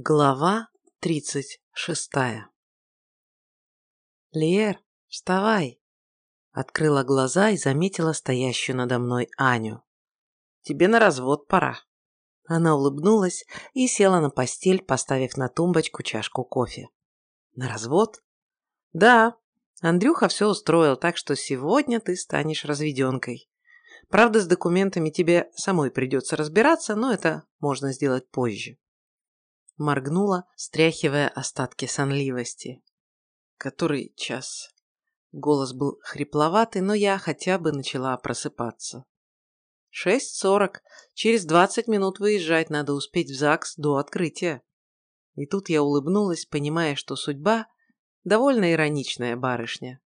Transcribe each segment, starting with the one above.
Глава тридцать шестая «Лер, вставай!» Открыла глаза и заметила стоящую надо мной Аню. «Тебе на развод пора». Она улыбнулась и села на постель, поставив на тумбочку чашку кофе. «На развод?» «Да, Андрюха все устроил, так что сегодня ты станешь разведенкой. Правда, с документами тебе самой придется разбираться, но это можно сделать позже» моргнула, стряхивая остатки сонливости. Который час? Голос был хрипловатый, но я хотя бы начала просыпаться. Шесть сорок. Через двадцать минут выезжать надо успеть в ЗАГС до открытия. И тут я улыбнулась, понимая, что судьба довольно ироничная барышня.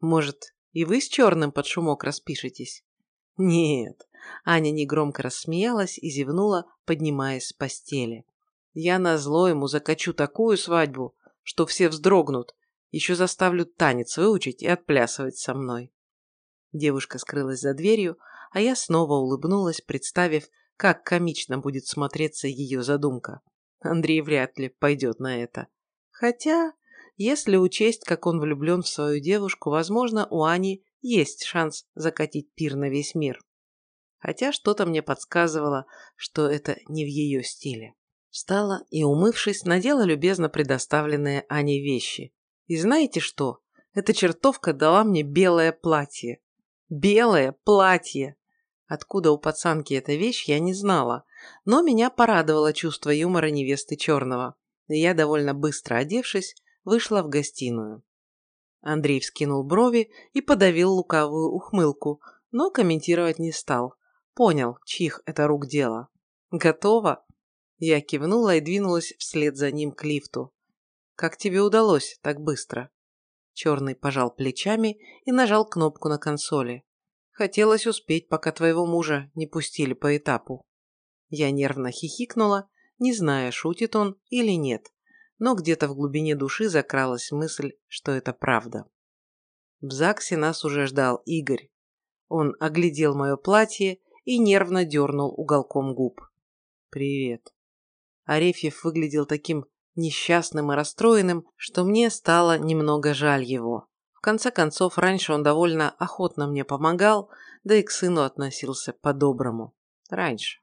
Может, и вы с черным под шумок распишетесь? Нет. Аня негромко рассмеялась и зевнула, поднимаясь с постели. Я назло ему закачу такую свадьбу, что все вздрогнут, еще заставлю танец выучить и отплясывать со мной. Девушка скрылась за дверью, а я снова улыбнулась, представив, как комично будет смотреться ее задумка. Андрей вряд ли пойдет на это. Хотя, если учесть, как он влюблен в свою девушку, возможно, у Ани есть шанс закатить пир на весь мир. Хотя что-то мне подсказывало, что это не в ее стиле. Встала и, умывшись, надела любезно предоставленные Аней вещи. И знаете что? Эта чертовка дала мне белое платье. Белое платье! Откуда у пацанки эта вещь, я не знала, но меня порадовало чувство юмора невесты Черного. И я, довольно быстро одевшись, вышла в гостиную. Андрей вскинул брови и подавил лукавую ухмылку, но комментировать не стал. Понял, чьих это рук дело. Готово? Я кивнула и двинулась вслед за ним к лифту. «Как тебе удалось так быстро?» Черный пожал плечами и нажал кнопку на консоли. «Хотелось успеть, пока твоего мужа не пустили по этапу». Я нервно хихикнула, не зная, шутит он или нет, но где-то в глубине души закралась мысль, что это правда. В ЗАГСе нас уже ждал Игорь. Он оглядел мое платье и нервно дернул уголком губ. «Привет». Арефьев выглядел таким несчастным и расстроенным, что мне стало немного жаль его. В конце концов, раньше он довольно охотно мне помогал, да и к сыну относился по-доброму. Раньше.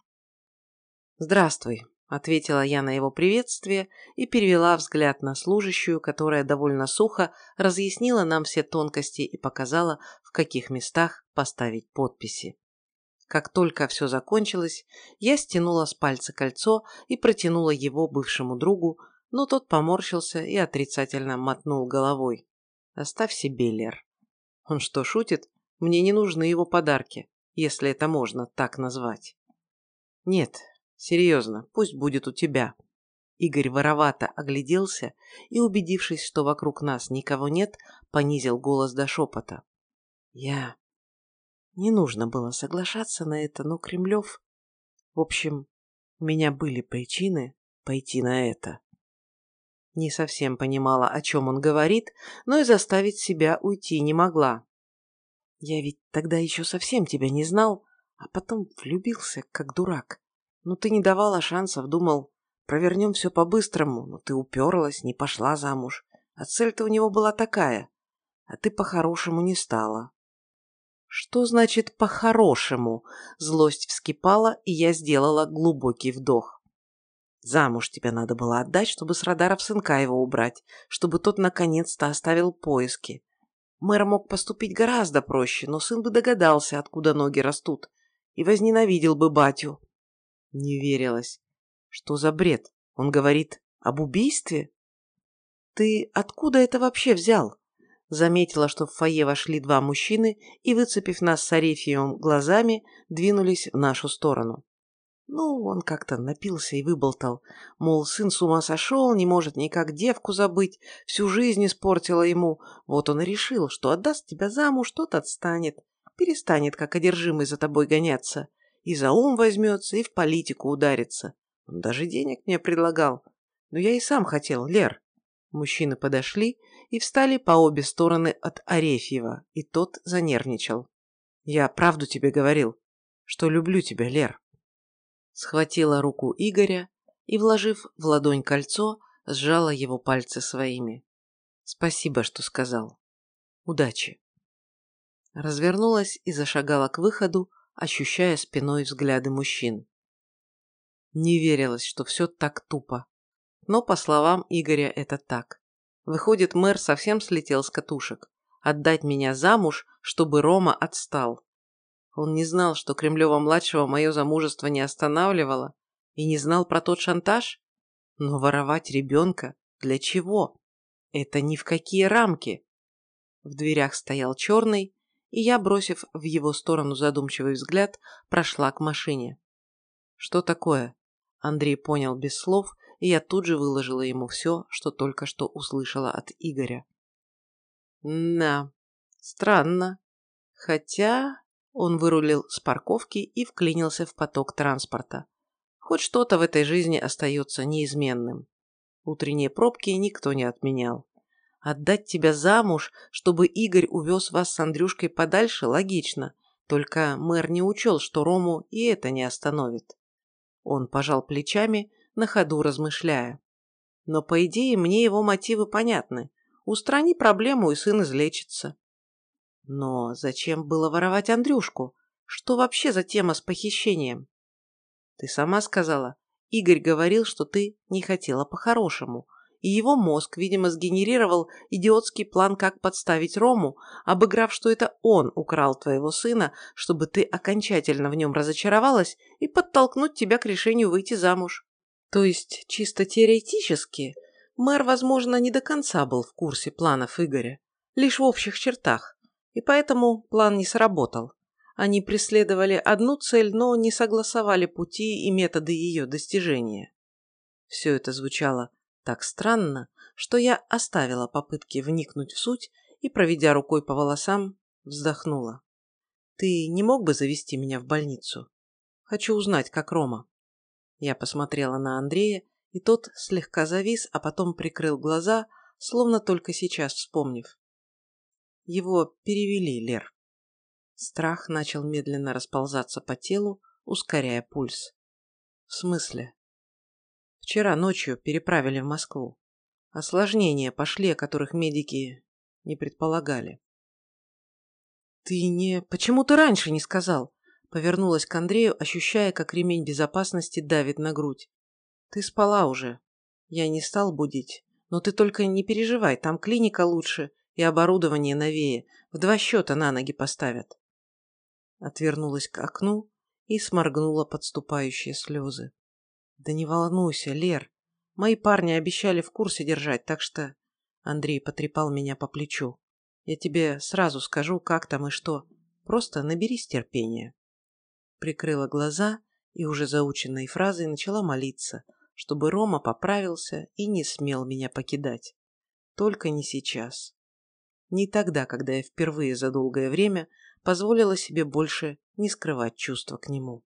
«Здравствуй», — ответила я на его приветствие и перевела взгляд на служащую, которая довольно сухо разъяснила нам все тонкости и показала, в каких местах поставить подписи. Как только все закончилось, я стянула с пальца кольцо и протянула его бывшему другу, но тот поморщился и отрицательно мотнул головой. «Оставь себе, Лер». Он что, шутит? Мне не нужны его подарки, если это можно так назвать. Нет, серьезно, пусть будет у тебя. Игорь воровато огляделся и, убедившись, что вокруг нас никого нет, понизил голос до шепота. Я не нужно было соглашаться на это, но Кремлев... В общем, у меня были причины пойти на это. Не совсем понимала, о чем он говорит, но и заставить себя уйти не могла. Я ведь тогда еще совсем тебя не знал, а потом влюбился, как дурак. Но ты не давала шансов, думал, провернем все по-быстрому, но ты уперлась, не пошла замуж. А цель-то у него была такая, а ты по-хорошему не стала. Что значит по-хорошему? Злость вскипала, и я сделала глубокий вдох. Замуж тебе надо было отдать, чтобы с радаров сынка его убрать, чтобы тот наконец-то оставил поиски. Мэр мог поступить гораздо проще, но сын бы догадался, откуда ноги растут, и возненавидел бы батю. Не верилось. Что за бред? Он говорит об убийстве? Ты откуда это вообще взял? Заметила, что в фойе вошли два мужчины и, выцепив нас с Арефьевым глазами, двинулись в нашу сторону. Ну, он как-то напился и выболтал, мол, сын с ума сошел, не может никак девку забыть, всю жизнь испортила ему. Вот он и решил, что отдаст тебя замуж, тот отстанет, перестанет как одержимый за тобой гоняться, и за ум возьмется, и в политику ударится. Он даже денег мне предлагал. Но я и сам хотел, Лер. Мужчины подошли и встали по обе стороны от Арефьева, и тот занервничал. «Я правду тебе говорил, что люблю тебя, Лер». Схватила руку Игоря и, вложив в ладонь кольцо, сжала его пальцы своими. «Спасибо, что сказал. Удачи!» Развернулась и зашагала к выходу, ощущая спиной взгляды мужчин. Не верилось, что все так тупо. Но, по словам Игоря, это так. Выходит, мэр совсем слетел с катушек. Отдать меня замуж, чтобы Рома отстал. Он не знал, что Кремлева-младшего мое замужество не останавливало, и не знал про тот шантаж? Но воровать ребенка? Для чего? Это ни в какие рамки. В дверях стоял черный, и я, бросив в его сторону задумчивый взгляд, прошла к машине. Что такое? Андрей понял без слов, и я тут же выложила ему все, что только что услышала от Игоря. Да, странно. Хотя он вырулил с парковки и вклинился в поток транспорта. Хоть что-то в этой жизни остается неизменным. Утренние пробки никто не отменял. Отдать тебя замуж, чтобы Игорь увез вас с Андрюшкой подальше, логично. Только мэр не учел, что Рому и это не остановит. Он пожал плечами, на ходу размышляя. Но, по идее, мне его мотивы понятны. Устрани проблему, и сын излечится. Но зачем было воровать Андрюшку? Что вообще за тема с похищением? Ты сама сказала. Игорь говорил, что ты не хотела по-хорошему. И его мозг, видимо, сгенерировал идиотский план, как подставить Рому, обыграв, что это он украл твоего сына, чтобы ты окончательно в нем разочаровалась и подтолкнуть тебя к решению выйти замуж. То есть, чисто теоретически, мэр, возможно, не до конца был в курсе планов Игоря, лишь в общих чертах, и поэтому план не сработал. Они преследовали одну цель, но не согласовали пути и методы ее достижения. Все это звучало так странно, что я оставила попытки вникнуть в суть и, проведя рукой по волосам, вздохнула. «Ты не мог бы завести меня в больницу? Хочу узнать, как Рома». Я посмотрела на Андрея, и тот слегка завис, а потом прикрыл глаза, словно только сейчас вспомнив. Его перевели, Лер. Страх начал медленно расползаться по телу, ускоряя пульс. В смысле? Вчера ночью переправили в Москву. Осложнения пошли, о которых медики не предполагали. «Ты не... Почему ты раньше не сказал?» Повернулась к Андрею, ощущая, как ремень безопасности давит на грудь. «Ты спала уже. Я не стал будить. Но ты только не переживай, там клиника лучше и оборудование новее. В два счета на ноги поставят отвернулась к окну и сморгнула подступающие слезы. «Да не волнуйся, Лер. Мои парни обещали в курсе держать, так что...» Андрей потрепал меня по плечу. «Я тебе сразу скажу, как там и что. Просто наберись терпения». Прикрыла глаза и уже заученной фразой начала молиться, чтобы Рома поправился и не смел меня покидать. Только не сейчас. Не тогда, когда я впервые за долгое время позволила себе больше не скрывать чувства к нему.